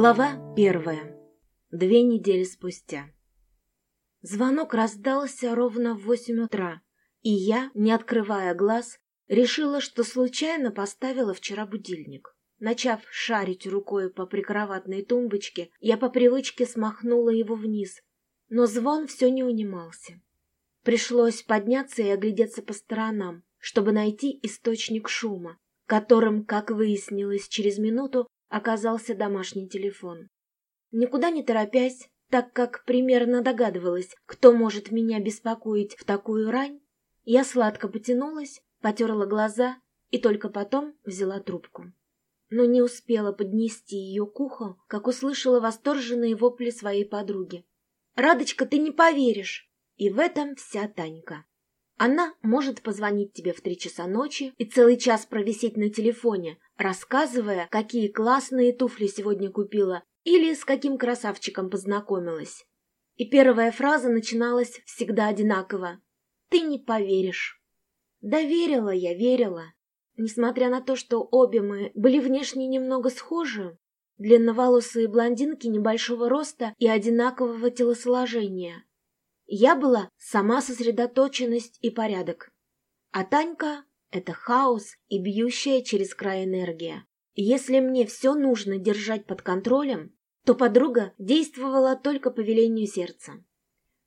Глава первая. Две недели спустя. Звонок раздался ровно в восемь утра, и я, не открывая глаз, решила, что случайно поставила вчера будильник. Начав шарить рукой по прикроватной тумбочке, я по привычке смахнула его вниз, но звон все не унимался. Пришлось подняться и оглядеться по сторонам, чтобы найти источник шума, которым, как выяснилось через минуту, оказался домашний телефон. Никуда не торопясь, так как примерно догадывалась, кто может меня беспокоить в такую рань, я сладко потянулась, потерла глаза и только потом взяла трубку. Но не успела поднести ее к уху, как услышала восторженные вопли своей подруги. «Радочка, ты не поверишь!» И в этом вся Танька. Она может позвонить тебе в три часа ночи и целый час провисеть на телефоне, рассказывая, какие классные туфли сегодня купила или с каким красавчиком познакомилась. И первая фраза начиналась всегда одинаково. «Ты не поверишь». Да верила я, верила. Несмотря на то, что обе мы были внешне немного схожи, длинноволосые блондинки небольшого роста и одинакового телосложения – я была сама сосредоточенность и порядок. А Танька — это хаос и бьющая через край энергия. Если мне все нужно держать под контролем, то подруга действовала только по велению сердца.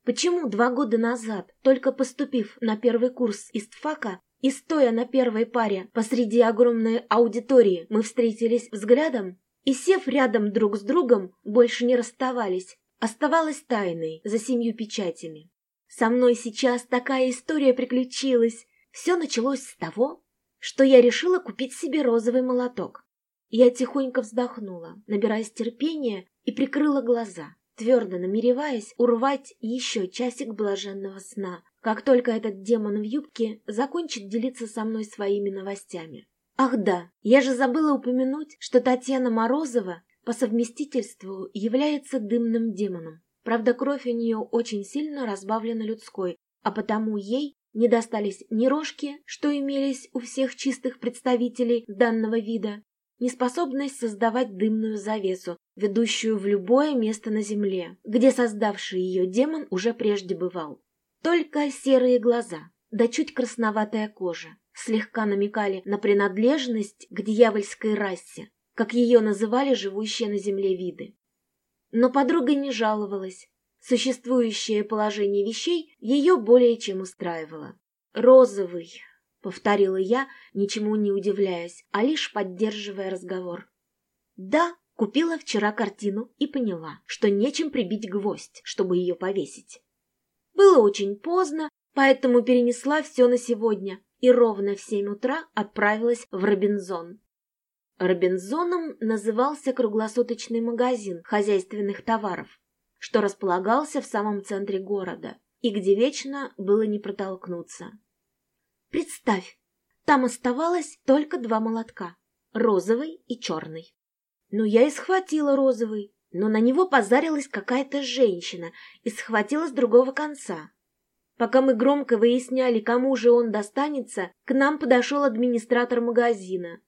Почему два года назад, только поступив на первый курс истфака и стоя на первой паре посреди огромной аудитории, мы встретились взглядом и, сев рядом друг с другом, больше не расставались, оставалась тайной за семью печатями. Со мной сейчас такая история приключилась. Все началось с того, что я решила купить себе розовый молоток. Я тихонько вздохнула, набираясь терпения, и прикрыла глаза, твердо намереваясь урвать еще часик блаженного сна, как только этот демон в юбке закончит делиться со мной своими новостями. Ах да, я же забыла упомянуть, что Татьяна Морозова по совместительству является дымным демоном. Правда, кровь у нее очень сильно разбавлена людской, а потому ей не достались ни рожки, что имелись у всех чистых представителей данного вида, ни способность создавать дымную завесу, ведущую в любое место на земле, где создавший ее демон уже прежде бывал. Только серые глаза, да чуть красноватая кожа, слегка намекали на принадлежность к дьявольской расе, как ее называли живущие на земле виды. Но подруга не жаловалась. Существующее положение вещей ее более чем устраивало. «Розовый», — повторила я, ничему не удивляясь, а лишь поддерживая разговор. «Да, купила вчера картину и поняла, что нечем прибить гвоздь, чтобы ее повесить. Было очень поздно, поэтому перенесла все на сегодня и ровно в семь утра отправилась в Робинзон. Робинзоном назывался круглосуточный магазин хозяйственных товаров, что располагался в самом центре города и где вечно было не протолкнуться. Представь, там оставалось только два молотка — розовый и черный. Ну, я и схватила розовый, но на него позарилась какая-то женщина и схватила с другого конца. Пока мы громко выясняли, кому же он достанется, к нам подошел администратор магазина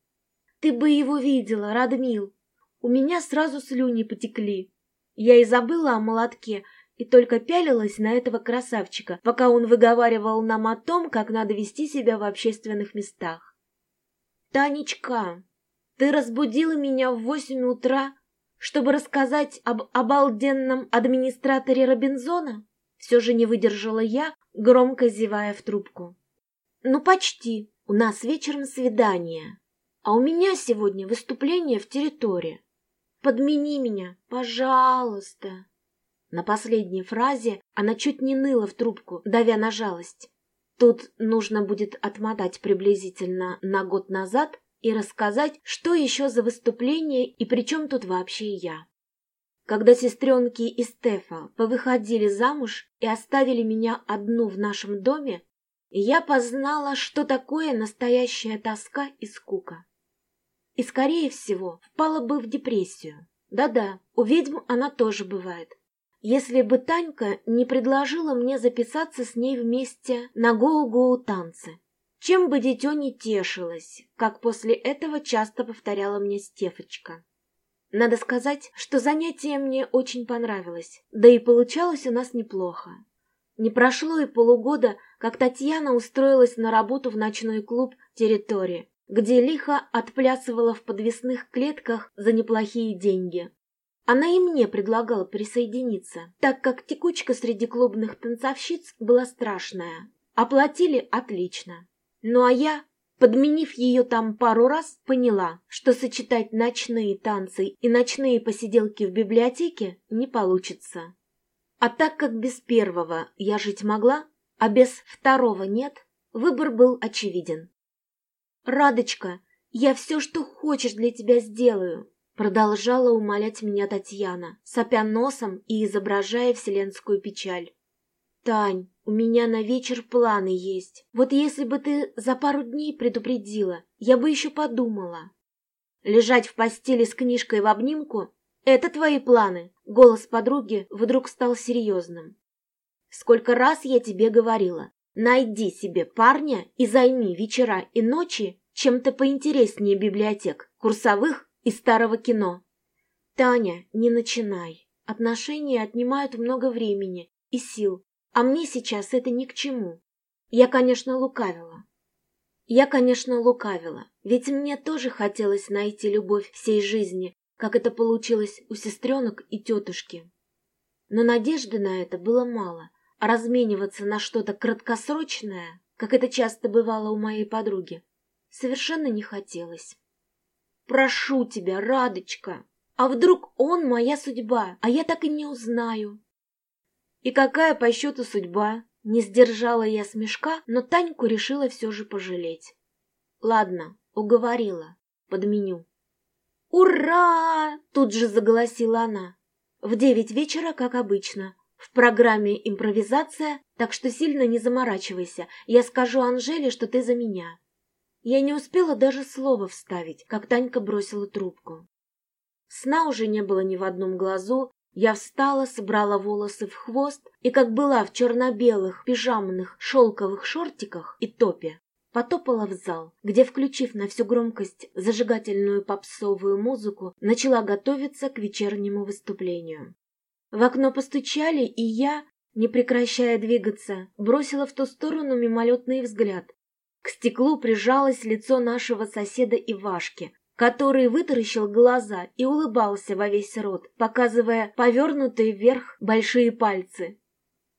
ты бы его видела, Радмил. У меня сразу слюни потекли. Я и забыла о молотке, и только пялилась на этого красавчика, пока он выговаривал нам о том, как надо вести себя в общественных местах. «Танечка, ты разбудила меня в восемь утра, чтобы рассказать об обалденном администраторе Робинзона?» Все же не выдержала я, громко зевая в трубку. «Ну, почти. У нас вечером свидание. А у меня сегодня выступление в территории. Подмени меня, пожалуйста. На последней фразе она чуть не ныла в трубку, давя на жалость. Тут нужно будет отмотать приблизительно на год назад и рассказать, что еще за выступление и при чем тут вообще я. Когда сестренки и Стефа повыходили замуж и оставили меня одну в нашем доме, я познала, что такое настоящая тоска и скука и, скорее всего, впала бы в депрессию. Да-да, у ведьм она тоже бывает. Если бы Танька не предложила мне записаться с ней вместе на гоу-гоу танцы, чем бы дитё не тешилось, как после этого часто повторяла мне Стефочка. Надо сказать, что занятие мне очень понравилось, да и получалось у нас неплохо. Не прошло и полугода, как Татьяна устроилась на работу в ночной клуб «Территория», где лихо отплясывала в подвесных клетках за неплохие деньги. Она и мне предлагала присоединиться, так как текучка среди клубных танцовщиц была страшная. Оплатили отлично. Ну а я, подменив ее там пару раз, поняла, что сочетать ночные танцы и ночные посиделки в библиотеке не получится. А так как без первого я жить могла, а без второго нет, выбор был очевиден. «Радочка, я все, что хочешь для тебя сделаю», Продолжала умолять меня Татьяна, сопя носом и изображая вселенскую печаль. «Тань, у меня на вечер планы есть. Вот если бы ты за пару дней предупредила, я бы еще подумала». «Лежать в постели с книжкой в обнимку — это твои планы?» Голос подруги вдруг стал серьезным. «Сколько раз я тебе говорила, найди себе парня и займи вечера и ночи чем-то поинтереснее библиотек, курсовых и старого кино. Таня, не начинай. Отношения отнимают много времени и сил, а мне сейчас это ни к чему. Я, конечно, лукавила. Я, конечно, лукавила, ведь мне тоже хотелось найти любовь всей жизни, как это получилось у сестренок и тетушки. Но надежды на это было мало, размениваться на что-то краткосрочное, как это часто бывало у моей подруги, совершенно не хотелось. Прошу тебя, Радочка, а вдруг он моя судьба, а я так и не узнаю? И какая по счету судьба? Не сдержала я смешка, но Таньку решила все же пожалеть. Ладно, уговорила, подменю. «Ура!» — тут же заголосила она. В девять вечера, как обычно. В программе импровизация, так что сильно не заморачивайся. Я скажу Анжеле, что ты за меня. Я не успела даже слова вставить, как Танька бросила трубку. Сна уже не было ни в одном глазу, я встала, собрала волосы в хвост и, как была в черно-белых пижамных шелковых шортиках и топе, потопала в зал, где, включив на всю громкость зажигательную попсовую музыку, начала готовиться к вечернему выступлению. В окно постучали, и я, не прекращая двигаться, бросила в ту сторону мимолетный взгляд, к стеклу прижалось лицо нашего соседа Ивашки, который вытаращил глаза и улыбался во весь рот, показывая повернутые вверх большие пальцы.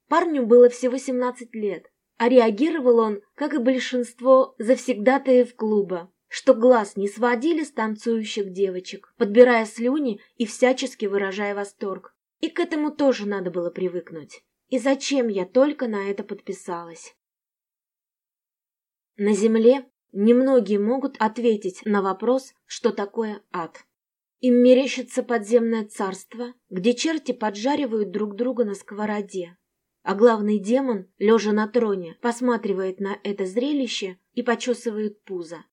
Парню было всего 17 лет, а реагировал он, как и большинство завсегдатаев клуба, что глаз не сводили с танцующих девочек, подбирая слюни и всячески выражая восторг. И к этому тоже надо было привыкнуть. И зачем я только на это подписалась? На Земле немногие могут ответить на вопрос, что такое ад. Им мерещится подземное царство, где черти поджаривают друг друга на сковороде, а главный демон, лежа на троне, посматривает на это зрелище и почесывает пузо.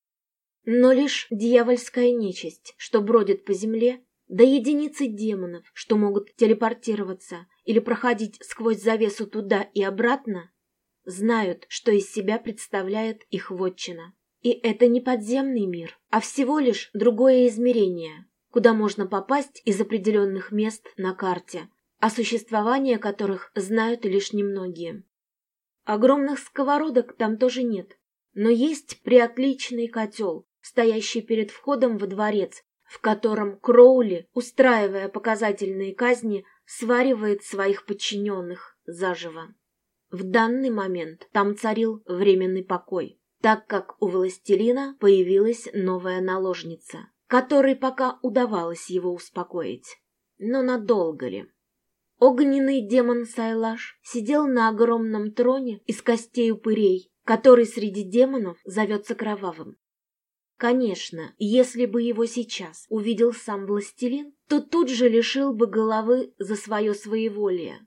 Но лишь дьявольская нечисть, что бродит по земле, да единицы демонов, что могут телепортироваться или проходить сквозь завесу туда и обратно, знают, что из себя представляет их вотчина. И это не подземный мир, а всего лишь другое измерение, куда можно попасть из определенных мест на карте, о существовании которых знают лишь немногие. Огромных сковородок там тоже нет, но есть приотличный котел, стоящий перед входом во дворец, в котором Кроули, устраивая показательные казни, сваривает своих подчиненных заживо. В данный момент там царил временный покой, так как у властелина появилась новая наложница, которой пока удавалось его успокоить. Но надолго ли? Огненный демон Сайлаш сидел на огромном троне из костей упырей, который среди демонов зовется кровавым. Конечно, если бы его сейчас увидел сам властелин, то тут же лишил бы головы за свое своеволие,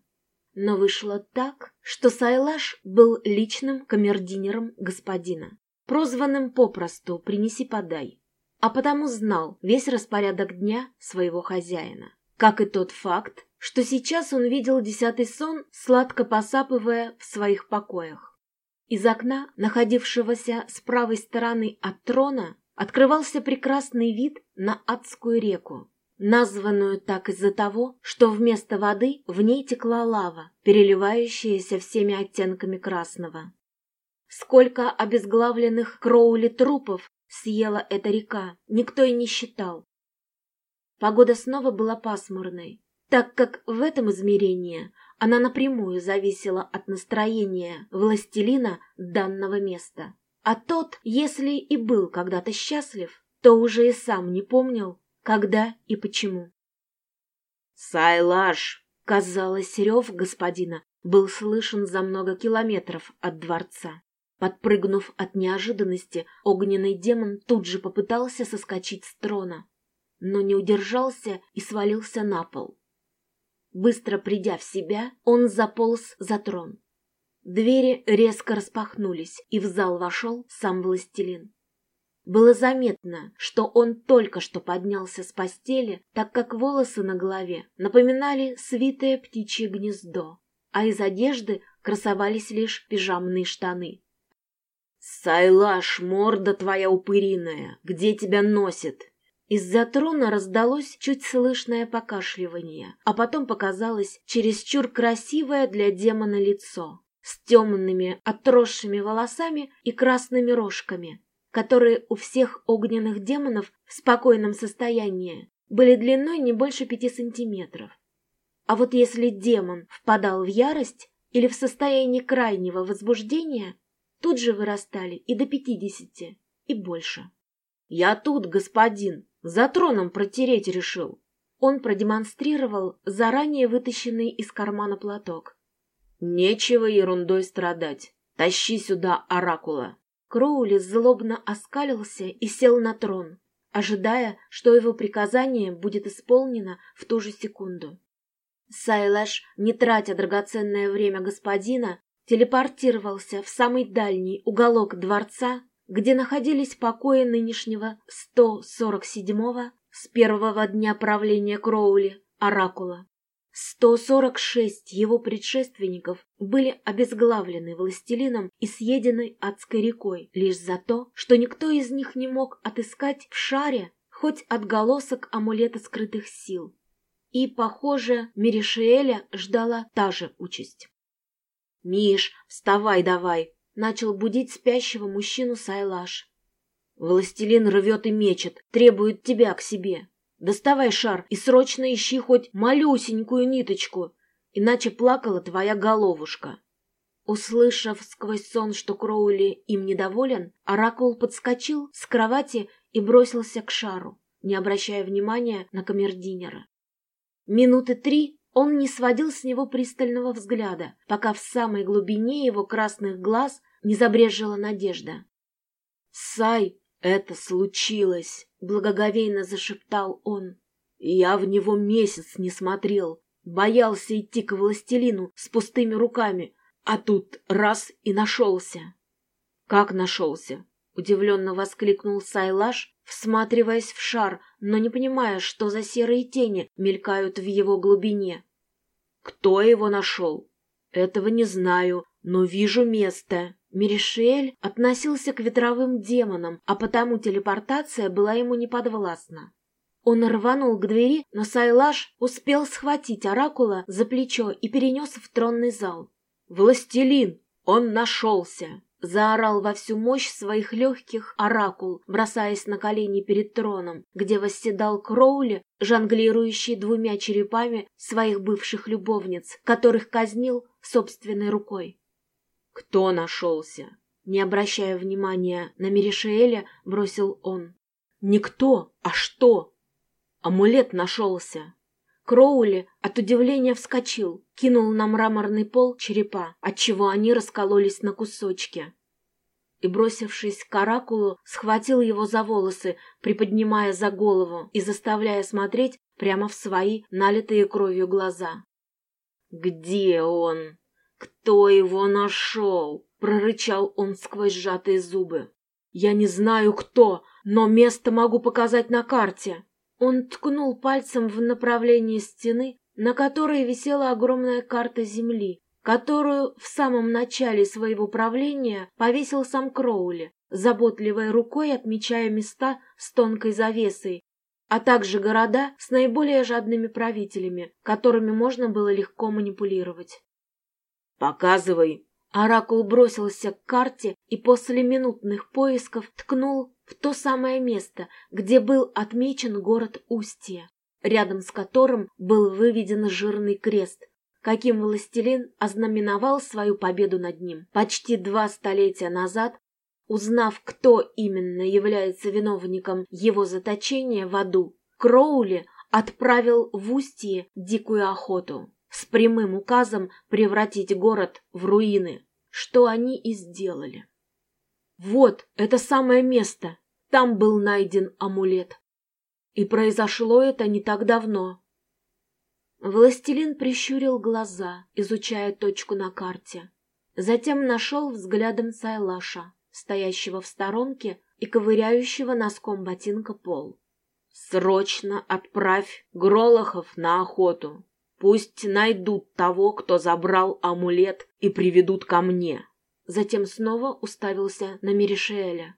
но вышло так, что Сайлаш был личным камердинером господина, прозванным попросту «принеси-подай», а потому знал весь распорядок дня своего хозяина. Как и тот факт, что сейчас он видел десятый сон, сладко посапывая в своих покоях. Из окна, находившегося с правой стороны от трона, открывался прекрасный вид на адскую реку, названную так из-за того, что вместо воды в ней текла лава, переливающаяся всеми оттенками красного. Сколько обезглавленных Кроули трупов съела эта река, никто и не считал. Погода снова была пасмурной, так как в этом измерении она напрямую зависела от настроения властелина данного места. А тот, если и был когда-то счастлив, то уже и сам не помнил, когда и почему. «Сайлаш!» — казалось, рев господина был слышен за много километров от дворца. Подпрыгнув от неожиданности, огненный демон тут же попытался соскочить с трона, но не удержался и свалился на пол. Быстро придя в себя, он заполз за трон. Двери резко распахнулись, и в зал вошел сам властелин. Было заметно, что он только что поднялся с постели, так как волосы на голове напоминали свитое птичье гнездо, а из одежды красовались лишь пижамные штаны. «Сайлаш, морда твоя упыриная, где тебя носит?» Из-за трона раздалось чуть слышное покашливание, а потом показалось чересчур красивое для демона лицо с темными отросшими волосами и красными рожками, которые у всех огненных демонов в спокойном состоянии были длиной не больше пяти сантиметров. А вот если демон впадал в ярость или в состояние крайнего возбуждения, тут же вырастали и до пятидесяти, и больше. «Я тут, господин!» За троном протереть решил. Он продемонстрировал заранее вытащенный из кармана платок. Нечего ерундой страдать. Тащи сюда оракула. Кроули злобно оскалился и сел на трон, ожидая, что его приказание будет исполнено в ту же секунду. Сайлэш, не тратя драгоценное время господина, телепортировался в самый дальний уголок дворца где находились покои нынешнего 147-го с первого дня правления Кроули, Оракула. 146 его предшественников были обезглавлены властелином и съедены адской рекой лишь за то, что никто из них не мог отыскать в шаре хоть отголосок амулета скрытых сил. И, похоже, Меришиэля ждала та же участь. «Миш, вставай давай!» начал будить спящего мужчину Сайлаш. «Властелин рвет и мечет, требует тебя к себе. Доставай шар и срочно ищи хоть малюсенькую ниточку, иначе плакала твоя головушка». Услышав сквозь сон, что Кроули им недоволен, Оракул подскочил с кровати и бросился к шару, не обращая внимания на камердинера. Минуты три он не сводил с него пристального взгляда, пока в самой глубине его красных глаз не забрежила надежда. «Сай, это случилось!» — благоговейно зашептал он. «Я в него месяц не смотрел, боялся идти к властелину с пустыми руками, а тут раз и нашелся». «Как нашелся?» — удивленно воскликнул Сайлаш, всматриваясь в шар, но не понимая, что за серые тени мелькают в его глубине. «Кто его нашел?» «Этого не знаю, но вижу место». Меришель относился к ветровым демонам, а потому телепортация была ему неподвластна. Он рванул к двери, но Сайлаш успел схватить Оракула за плечо и перенес в тронный зал. «Властелин! Он нашелся!» Заорал во всю мощь своих легких оракул, бросаясь на колени перед троном, где восседал Кроули, жонглирующий двумя черепами своих бывших любовниц, которых казнил собственной рукой. «Кто нашелся?» Не обращая внимания на Меришеэля, бросил он. «Никто, а что?» «Амулет нашелся!» Кроули от удивления вскочил, кинул на мраморный пол черепа, отчего они раскололись на кусочки. И, бросившись к оракулу, схватил его за волосы, приподнимая за голову и заставляя смотреть прямо в свои налитые кровью глаза. «Где он? Кто его нашел?» — прорычал он сквозь сжатые зубы. «Я не знаю, кто, но место могу показать на карте». Он ткнул пальцем в направлении стены, на которой висела огромная карта Земли, которую в самом начале своего правления повесил сам Кроули, заботливой рукой отмечая места с тонкой завесой, а также города с наиболее жадными правителями, которыми можно было легко манипулировать. «Показывай!» Оракул бросился к карте и после минутных поисков ткнул в то самое место, где был отмечен город Устье, рядом с которым был выведен жирный крест, каким властелин ознаменовал свою победу над ним. Почти два столетия назад, узнав, кто именно является виновником его заточения в аду, Кроули отправил в Устье дикую охоту с прямым указом превратить город в руины, что они и сделали. Вот это самое место, там был найден амулет. И произошло это не так давно. Властелин прищурил глаза, изучая точку на карте. Затем нашел взглядом Сайлаша, стоящего в сторонке и ковыряющего носком ботинка пол. «Срочно отправь Гролохов на охоту. Пусть найдут того, кто забрал амулет, и приведут ко мне». Затем снова уставился на Меришеэля.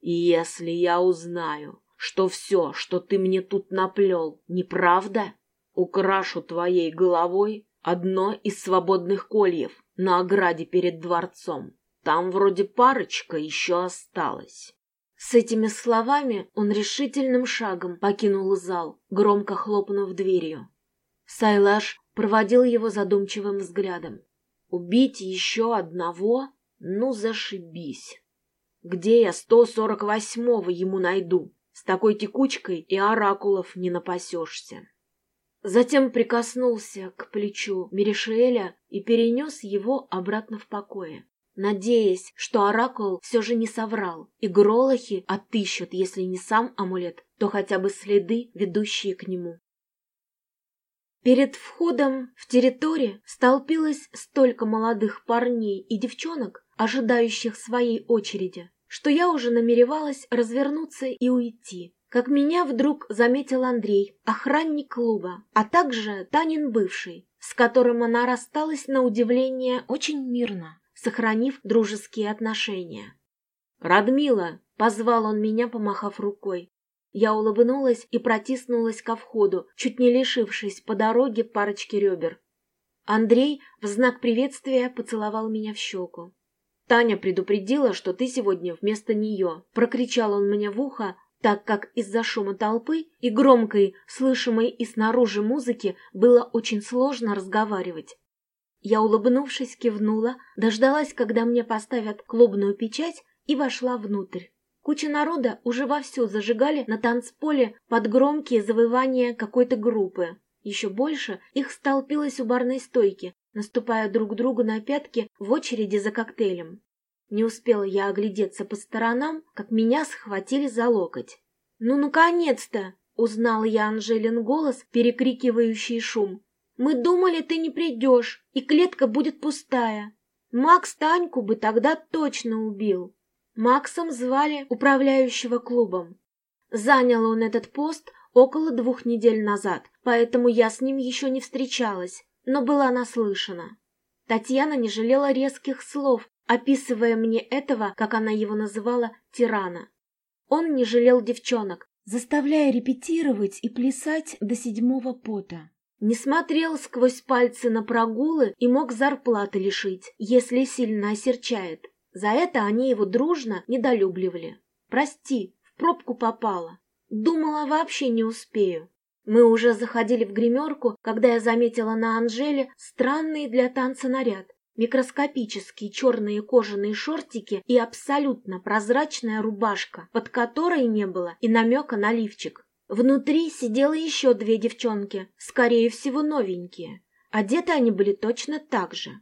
«Если я узнаю, что все, что ты мне тут наплел, неправда, украшу твоей головой одно из свободных кольев на ограде перед дворцом. Там вроде парочка еще осталась». С этими словами он решительным шагом покинул зал, громко хлопнув дверью. Сайлаш проводил его задумчивым взглядом. Убить еще одного? Ну, зашибись. Где я сто сорок восьмого ему найду? С такой текучкой и оракулов не напасешься. Затем прикоснулся к плечу Меришеэля и перенес его обратно в покое, надеясь, что оракул все же не соврал, и гролохи отыщут, если не сам амулет, то хотя бы следы, ведущие к нему. Перед входом в территорию столпилось столько молодых парней и девчонок, ожидающих своей очереди, что я уже намеревалась развернуться и уйти. Как меня вдруг заметил Андрей, охранник клуба, а также Танин бывший, с которым она рассталась на удивление очень мирно, сохранив дружеские отношения. «Радмила!» — позвал он меня, помахав рукой. Я улыбнулась и протиснулась ко входу, чуть не лишившись по дороге парочки ребер. Андрей в знак приветствия поцеловал меня в щеку. «Таня предупредила, что ты сегодня вместо нее», — прокричал он мне в ухо, так как из-за шума толпы и громкой, слышимой и снаружи музыки было очень сложно разговаривать. Я, улыбнувшись, кивнула, дождалась, когда мне поставят клубную печать, и вошла внутрь. Куча народа уже вовсю зажигали на танцполе под громкие завывания какой-то группы. Еще больше их столпилось у барной стойки, наступая друг другу на пятки в очереди за коктейлем. Не успела я оглядеться по сторонам, как меня схватили за локоть. «Ну, наконец-то!» — узнал я Анжелин голос, перекрикивающий шум. «Мы думали, ты не придешь, и клетка будет пустая. Макс Таньку бы тогда точно убил». Максом звали управляющего клубом. Занял он этот пост около двух недель назад, поэтому я с ним еще не встречалась, но была наслышана. Татьяна не жалела резких слов, описывая мне этого, как она его называла, тирана. Он не жалел девчонок, заставляя репетировать и плясать до седьмого пота. Не смотрел сквозь пальцы на прогулы и мог зарплаты лишить, если сильно осерчает. За это они его дружно недолюбливали. «Прости, в пробку попала. Думала, вообще не успею». Мы уже заходили в гримерку, когда я заметила на Анжеле странный для танца наряд. Микроскопические черные кожаные шортики и абсолютно прозрачная рубашка, под которой не было и намека на лифчик. Внутри сидело еще две девчонки, скорее всего новенькие. Одеты они были точно так же.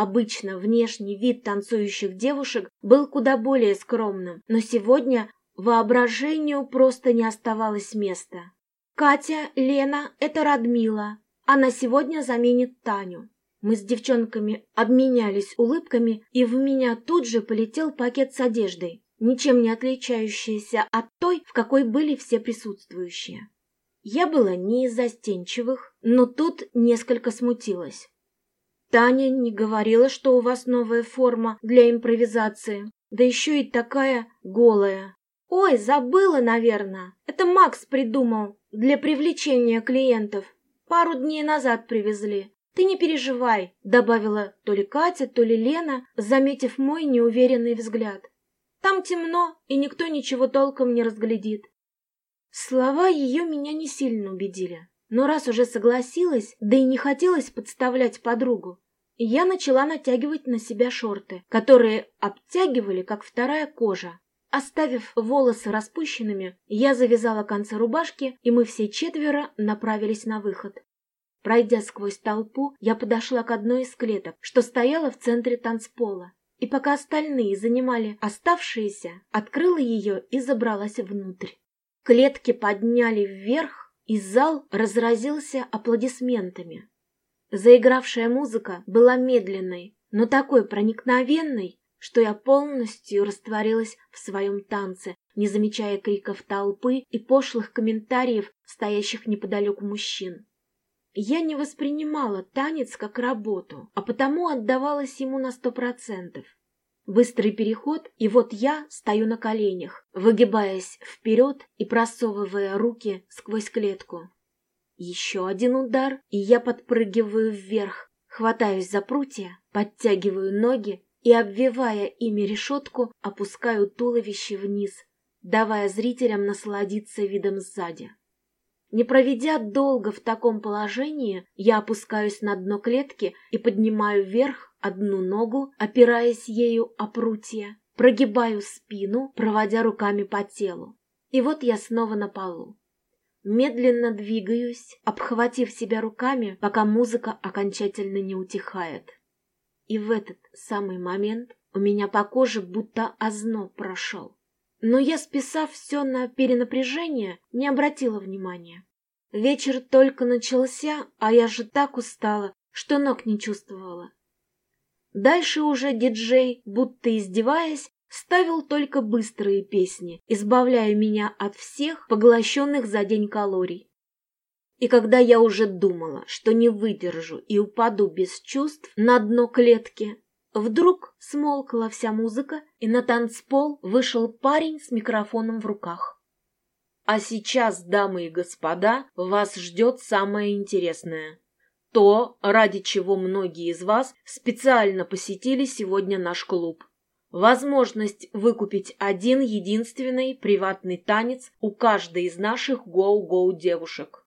Обычно внешний вид танцующих девушек был куда более скромным, но сегодня воображению просто не оставалось места. Катя, Лена — это Радмила. Она сегодня заменит Таню. Мы с девчонками обменялись улыбками, и в меня тут же полетел пакет с одеждой, ничем не отличающийся от той, в какой были все присутствующие. Я была не из застенчивых, но тут несколько смутилась. Таня не говорила, что у вас новая форма для импровизации, да еще и такая голая. Ой, забыла, наверное. Это Макс придумал для привлечения клиентов. Пару дней назад привезли. Ты не переживай, добавила то ли Катя, то ли Лена, заметив мой неуверенный взгляд. Там темно, и никто ничего толком не разглядит. Слова ее меня не сильно убедили. Но раз уже согласилась, да и не хотелось подставлять подругу, я начала натягивать на себя шорты, которые обтягивали, как вторая кожа. Оставив волосы распущенными, я завязала концы рубашки, и мы все четверо направились на выход. Пройдя сквозь толпу, я подошла к одной из клеток, что стояла в центре танцпола. И пока остальные занимали оставшиеся, открыла ее и забралась внутрь. Клетки подняли вверх, и зал разразился аплодисментами. Заигравшая музыка была медленной, но такой проникновенной, что я полностью растворилась в своем танце, не замечая криков толпы и пошлых комментариев стоящих неподалеку мужчин. Я не воспринимала танец как работу, а потому отдавалась ему на сто процентов. Быстрый переход, и вот я стою на коленях, выгибаясь вперед и просовывая руки сквозь клетку. Еще один удар, и я подпрыгиваю вверх, хватаюсь за прутья, подтягиваю ноги и, обвивая ими решетку, опускаю туловище вниз, давая зрителям насладиться видом сзади. Не проведя долго в таком положении, я опускаюсь на дно клетки и поднимаю вверх одну ногу, опираясь ею о прутья, прогибаю спину, проводя руками по телу. И вот я снова на полу. Медленно двигаюсь, обхватив себя руками, пока музыка окончательно не утихает. И в этот самый момент у меня по коже будто озноб прошел. Но я, списав все на перенапряжение, не обратила внимания. Вечер только начался, а я же так устала, что ног не чувствовала. Дальше уже диджей, будто издеваясь, ставил только быстрые песни, избавляя меня от всех поглощенных за день калорий. И когда я уже думала, что не выдержу и упаду без чувств на дно клетки, вдруг смолкла вся музыка, и на танцпол вышел парень с микрофоном в руках. А сейчас, дамы и господа, вас ждет самое интересное то, ради чего многие из вас специально посетили сегодня наш клуб. Возможность выкупить один единственный приватный танец у каждой из наших гоу-гоу девушек.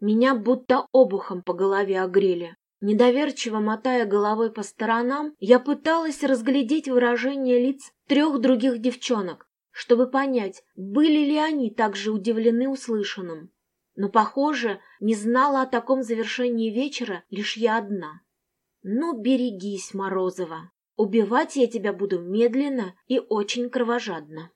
Меня будто обухом по голове огрели. Недоверчиво мотая головой по сторонам, я пыталась разглядеть выражение лиц трех других девчонок, чтобы понять, были ли они также удивлены услышанным. Но, похоже, не знала о таком завершении вечера лишь я одна. Ну, берегись, Морозова. Убивать я тебя буду медленно и очень кровожадно.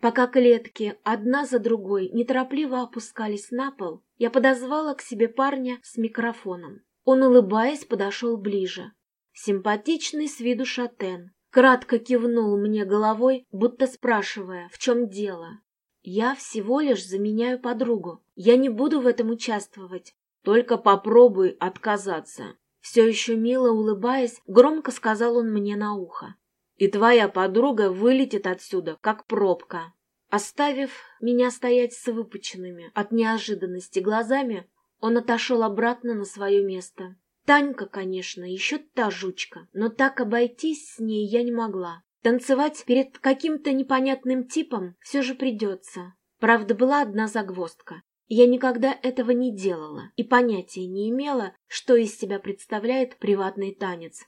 Пока клетки одна за другой неторопливо опускались на пол, я подозвала к себе парня с микрофоном. Он, улыбаясь, подошел ближе. Симпатичный с виду шатен. Кратко кивнул мне головой, будто спрашивая, в чем дело. Я всего лишь заменяю подругу. Я не буду в этом участвовать. Только попробуй отказаться. Все еще мило улыбаясь, громко сказал он мне на ухо. И твоя подруга вылетит отсюда, как пробка. Оставив меня стоять с выпученными от неожиданности глазами, он отошел обратно на свое место. Танька, конечно, еще та жучка, но так обойтись с ней я не могла. Танцевать перед каким-то непонятным типом все же придется. Правда, была одна загвоздка. Я никогда этого не делала и понятия не имела, что из себя представляет приватный танец.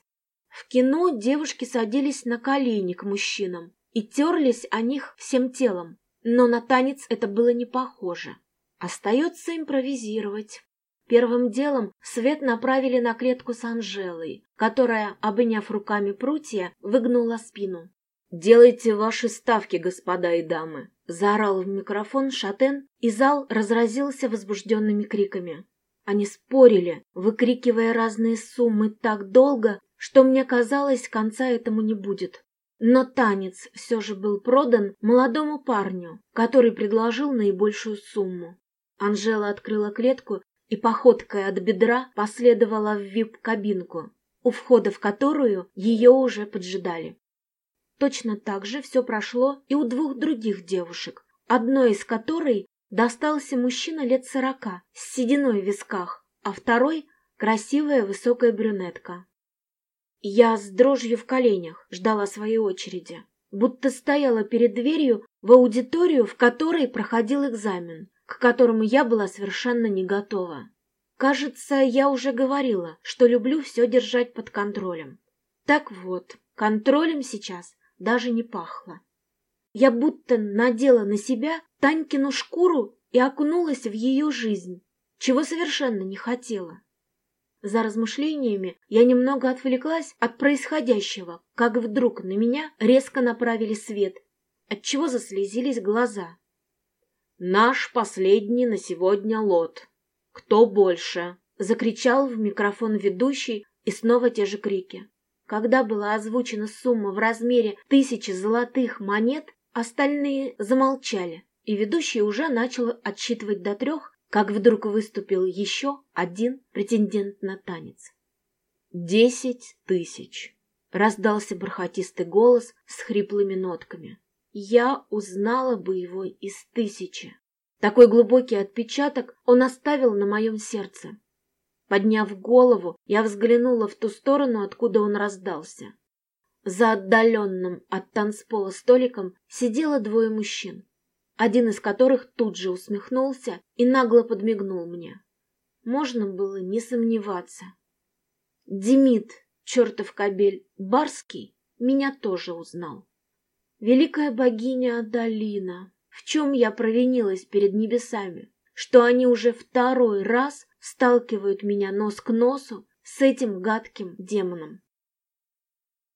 В кино девушки садились на колени к мужчинам и терлись о них всем телом, но на танец это было не похоже. Остается импровизировать. Первым делом свет направили на клетку с Анжелой, которая, обняв руками прутья, выгнула спину. «Делайте ваши ставки, господа и дамы!» — заорал в микрофон Шатен, и зал разразился возбужденными криками. Они спорили, выкрикивая разные суммы так долго, что мне казалось, конца этому не будет. Но танец все же был продан молодому парню, который предложил наибольшую сумму. Анжела открыла клетку и походкой от бедра последовала в вип-кабинку, у входа в которую ее уже поджидали. Точно так же все прошло и у двух других девушек, одной из которой достался мужчина лет сорока с сединой в висках, а второй — красивая высокая брюнетка. Я с дрожью в коленях ждала своей очереди, будто стояла перед дверью в аудиторию, в которой проходил экзамен, к которому я была совершенно не готова. Кажется, я уже говорила, что люблю все держать под контролем. Так вот, контролем сейчас даже не пахло. Я будто надела на себя Танькину шкуру и окунулась в ее жизнь, чего совершенно не хотела. За размышлениями я немного отвлеклась от происходящего, как вдруг на меня резко направили свет, отчего заслезились глаза. «Наш последний на сегодня лот. Кто больше?» — закричал в микрофон ведущий, и снова те же крики. Когда была озвучена сумма в размере тысячи золотых монет, остальные замолчали, и ведущий уже начал отсчитывать до трех, как вдруг выступил еще один претендент на танец. «Десять тысяч!» — раздался бархатистый голос с хриплыми нотками. Я узнала бы его из тысячи. Такой глубокий отпечаток он оставил на моем сердце. Подняв голову, я взглянула в ту сторону, откуда он раздался. За отдаленным от танцпола столиком сидело двое мужчин один из которых тут же усмехнулся и нагло подмигнул мне. Можно было не сомневаться. Демид, чертов кобель, Барский, меня тоже узнал. Великая богиня Адалина, в чем я провинилась перед небесами, что они уже второй раз сталкивают меня нос к носу с этим гадким демоном.